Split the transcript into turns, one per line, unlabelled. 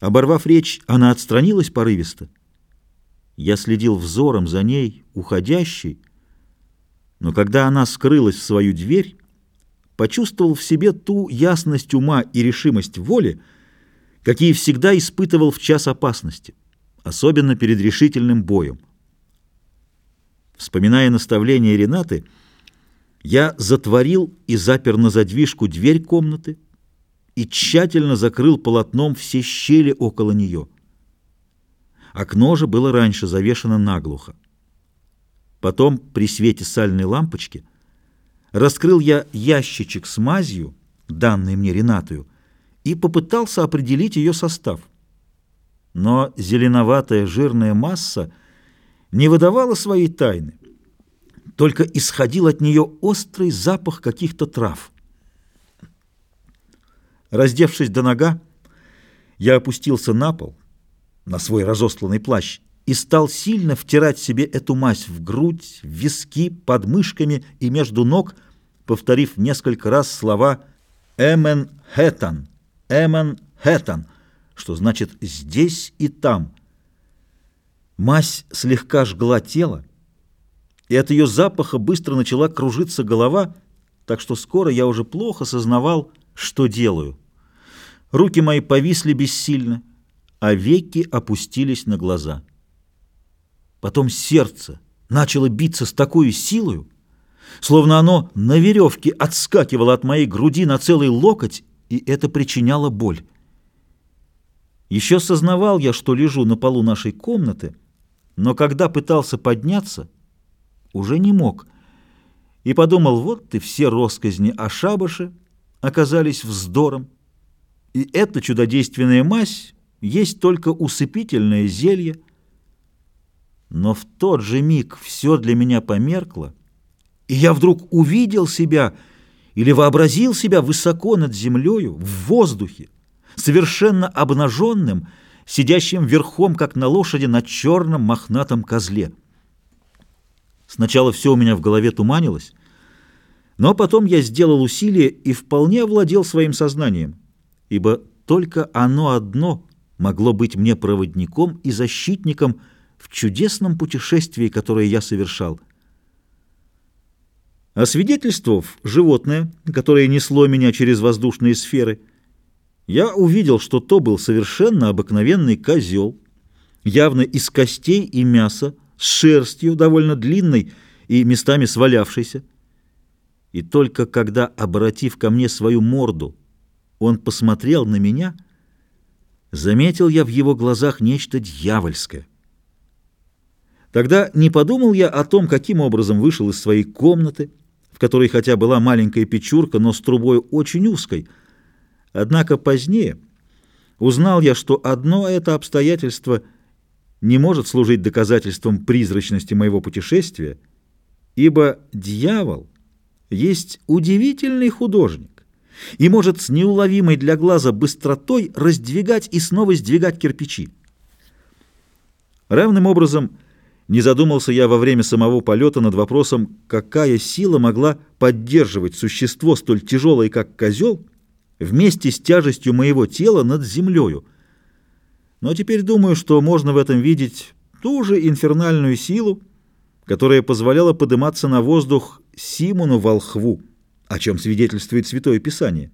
Оборвав речь, она отстранилась порывисто. Я следил взором за ней, уходящей, но когда она скрылась в свою дверь, почувствовал в себе ту ясность ума и решимость воли, какие всегда испытывал в час опасности, особенно перед решительным боем. Вспоминая наставление Ренаты, я затворил и запер на задвижку дверь комнаты и тщательно закрыл полотном все щели около нее. Окно же было раньше завешено наглухо. Потом, при свете сальной лампочки, раскрыл я ящичек с мазью, данный мне Ренатою, и попытался определить ее состав. Но зеленоватая жирная масса не выдавала своей тайны, только исходил от нее острый запах каких-то трав. Раздевшись до нога, я опустился на пол, на свой разосланный плащ, и стал сильно втирать себе эту мазь в грудь, в виски, под мышками и между ног, повторив несколько раз слова «Эмен Хэтан», «Эмен Хэтан», что значит «здесь и там». Мазь слегка жгла тело, и от ее запаха быстро начала кружиться голова, так что скоро я уже плохо сознавал, что делаю. Руки мои повисли бессильно, а веки опустились на глаза. Потом сердце начало биться с такой силой, словно оно на веревке отскакивало от моей груди на целый локоть, и это причиняло боль. Еще сознавал я, что лежу на полу нашей комнаты, но когда пытался подняться — уже не мог, и подумал, вот и все росказни о шабаше оказались вздором, и эта чудодейственная мазь есть только усыпительное зелье. Но в тот же миг все для меня померкло, и я вдруг увидел себя или вообразил себя высоко над землею, в воздухе, совершенно обнаженным, сидящим верхом, как на лошади, на черном мохнатом козле. Сначала все у меня в голове туманилось, но потом я сделал усилие и вполне овладел своим сознанием, ибо только оно одно могло быть мне проводником и защитником в чудесном путешествии, которое я совершал. Освидетельствовав животное, которое несло меня через воздушные сферы, я увидел, что то был совершенно обыкновенный козел, явно из костей и мяса, с шерстью довольно длинной и местами свалявшейся. И только когда, обратив ко мне свою морду, он посмотрел на меня, заметил я в его глазах нечто дьявольское. Тогда не подумал я о том, каким образом вышел из своей комнаты, в которой хотя была маленькая печурка, но с трубой очень узкой. Однако позднее узнал я, что одно это обстоятельство — не может служить доказательством призрачности моего путешествия, ибо дьявол есть удивительный художник и может с неуловимой для глаза быстротой раздвигать и снова сдвигать кирпичи. Равным образом не задумался я во время самого полета над вопросом, какая сила могла поддерживать существо столь тяжелое, как козел, вместе с тяжестью моего тела над землею, но теперь думаю, что можно в этом видеть ту же инфернальную силу, которая позволяла подниматься на воздух Симону волхву, о чем свидетельствует Святое Писание.